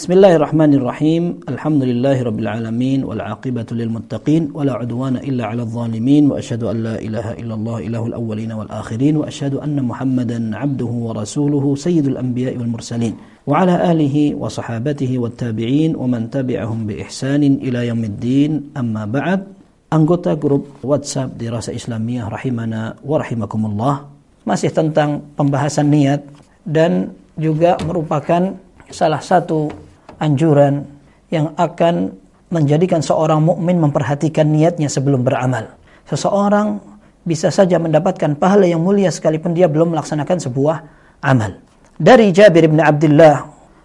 Bismillahirrahmanirrahim. Alhamdulillahirabbil wal aqibatu lil muttaqin wala udwana illa 'alal zalimin wa asyhadu an la ilaha illallah ilahul awwalin wal akhirin wa asyhadu anna Muhammadan 'abduhu wa rasuluhu sayyidul anbiya'i wal mursalin wa ala alihi wa sahabatihi wat tabi'in wa man tabi'ahum bi ihsanin ila yaumiddin amma ba'd. Anggota grup WhatsApp di Islamiyah rahimana wa rahimakumullah masih tentang pembahasan niat dan juga merupakan salah satu anjuran yang akan menjadikan seorang mukmin memperhatikan niatnya sebelum beramal. Seseorang bisa saja mendapatkan pahala yang mulia sekalipun dia belum melaksanakan sebuah amal. Dari Jabir bin Abdullah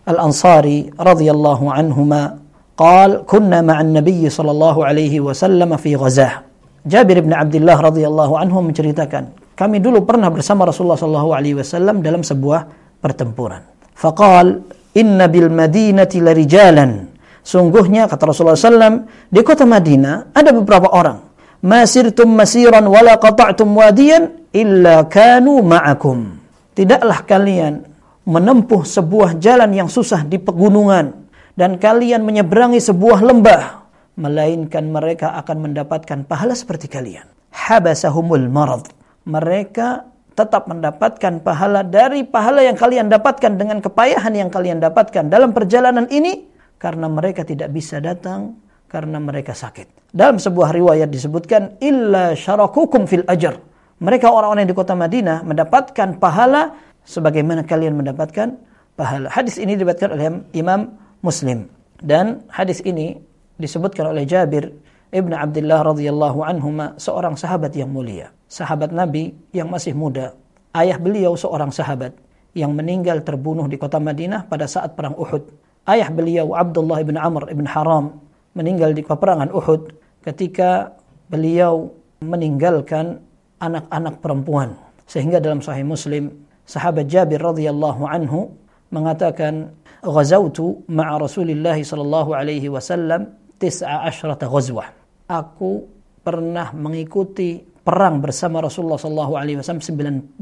Al-Ansari radhiyallahu anhuma قال كنا مع النبي صلى الله عليه وسلم في غزاه Jabir bin Abdullah radhiyallahu anhu menceritakan, kami dulu pernah bersama Rasulullah sallallahu alaihi wasallam dalam sebuah pertempuran. Faqal inna bil madinati larijalan. Sungguhnya kata Rasulullah SAW di kota Madinah ada beberapa orang. Masirtum masiran wala qata'tum wadiyan illa kanu ma'akum. Tidaklah kalian menempuh sebuah jalan yang susah di pegunungan dan kalian menyeberangi sebuah lembah melainkan mereka akan mendapatkan pahala seperti kalian. Habasahumul marad. Mereka tetap mendapatkan pahala dari pahala yang kalian dapatkan dengan kepayahan yang kalian dapatkan dalam perjalanan ini karena mereka tidak bisa datang karena mereka sakit. Dalam sebuah riwayat disebutkan illa syarakukum fil ajar. Mereka orang-orang yang di kota Madinah mendapatkan pahala sebagaimana kalian mendapatkan pahala. Hadis ini diriwayatkan oleh Imam Muslim dan hadis ini disebutkan oleh Jabir Ibn Abdullah radhiyallahu anhuma seorang sahabat yang mulia sahabat Nabi yang masih muda. Ayah beliau seorang sahabat yang meninggal terbunuh di kota Madinah pada saat perang Uhud. Ayah beliau Abdullah ibn Amr ibn Haram meninggal di peperangan Uhud ketika beliau meninggalkan anak-anak perempuan. Sehingga dalam Sahih Muslim, sahabat Jabir radhiyallahu anhu mengatakan, "Ghazautu ma'a Rasulillah sallallahu alaihi wasallam tis'a asyrata ghazwah." Aku pernah mengikuti perang bersama Rasulullah sallallahu alaihi wasallam 19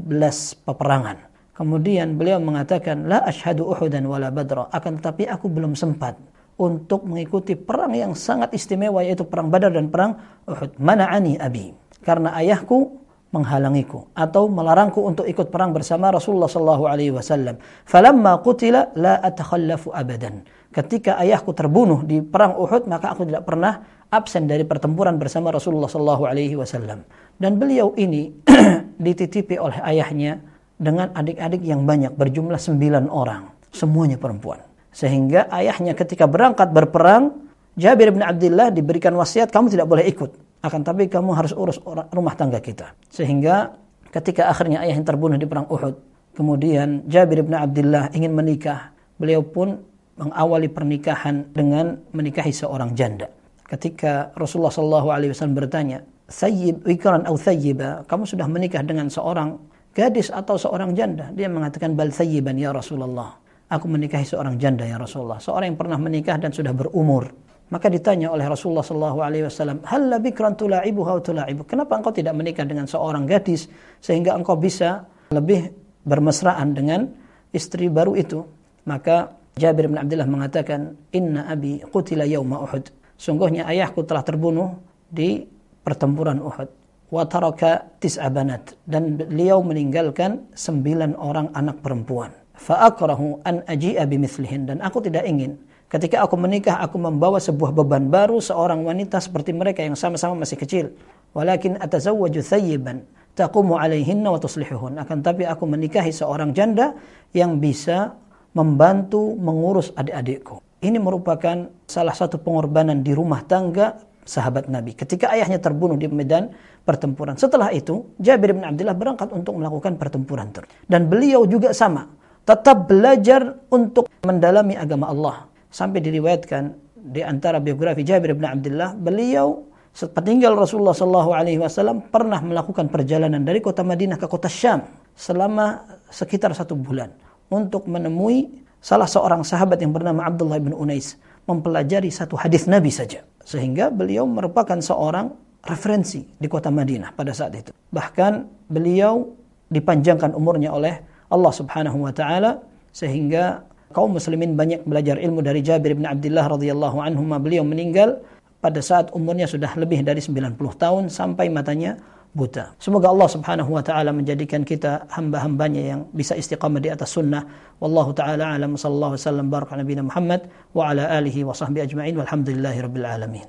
peperangan. Kemudian beliau mengatakan la asyhadu uhudan wala badra akan tetapi aku belum sempat untuk mengikuti perang yang sangat istimewa yaitu perang Badar dan perang Uhud. Mana'ani abi karena ayahku menghalangiku atau melarangku untuk ikut perang bersama Rasulullah sallallahu alaihi wasallam. Falamma qutila la atakhallafu abadan. Ketika ayahku terbunuh di perang Uhud maka aku tidak pernah absen dari pertempuran bersama Rasulullah Sallallahu Alaihi Wasallam. Dan beliau ini dititipi oleh ayahnya dengan adik-adik yang banyak berjumlah sembilan orang, semuanya perempuan. Sehingga ayahnya ketika berangkat berperang, Jabir bin Abdullah diberikan wasiat kamu tidak boleh ikut, akan tapi kamu harus urus rumah tangga kita. Sehingga ketika akhirnya ayah yang terbunuh di perang Uhud, kemudian Jabir bin Abdullah ingin menikah, beliau pun mengawali pernikahan dengan menikahi seorang janda ketika Rasulullah Shallallahu Alaihi Wasallam bertanya, Sayyib wikran atau sayyiba, kamu sudah menikah dengan seorang gadis atau seorang janda? Dia mengatakan bal sayyiban ya Rasulullah. Aku menikahi seorang janda ya Rasulullah. Seorang yang pernah menikah dan sudah berumur. Maka ditanya oleh Rasulullah Shallallahu Alaihi Wasallam, Hal bikran tula'ibuha tula'ibu. Kenapa engkau tidak menikah dengan seorang gadis sehingga engkau bisa lebih bermesraan dengan istri baru itu? Maka Jabir bin Abdullah mengatakan, Inna abi qutila yawma Uhud sungguhnya ayahku telah terbunuh di pertempuran Uhud. Wataraka tis'a banat. Dan beliau meninggalkan sembilan orang anak perempuan. Fa'akrahu an aji'a bimithlihin. Dan aku tidak ingin ketika aku menikah aku membawa sebuah beban baru seorang wanita seperti mereka yang sama-sama masih kecil. Walakin atazawwaju thayyiban taqumu alaihinna wa tuslihuhun. Akan tapi aku menikahi seorang janda yang bisa membantu mengurus adik-adikku. Ini merupakan salah satu pengorbanan di rumah tangga sahabat Nabi ketika ayahnya terbunuh di medan pertempuran. Setelah itu, Jabir bin Abdullah berangkat untuk melakukan pertempuran ter. Dan beliau juga sama, tetap belajar untuk mendalami agama Allah. Sampai diriwayatkan di antara biografi Jabir bin Abdullah, beliau sepeninggal Rasulullah Wasallam pernah melakukan perjalanan dari kota Madinah ke kota Syam selama sekitar satu bulan untuk menemui salah seorang sahabat yang bernama Abdullah bin Unais mempelajari satu hadis Nabi saja. Sehingga beliau merupakan seorang referensi di kota Madinah pada saat itu. Bahkan beliau dipanjangkan umurnya oleh Allah Subhanahu wa taala sehingga kaum muslimin banyak belajar ilmu dari Jabir bin Abdullah radhiyallahu anhu beliau meninggal pada saat umurnya sudah lebih dari 90 tahun sampai matanya buta. Semoga Allah Subhanahu wa taala menjadikan kita hamba-hambanya yang bisa istiqamah di atas sunnah. Wallahu taala alam sallallahu wasallam baraka nabiyina Muhammad wa ala alihi wa sahbihi ajma'in walhamdulillahi rabbil alamin.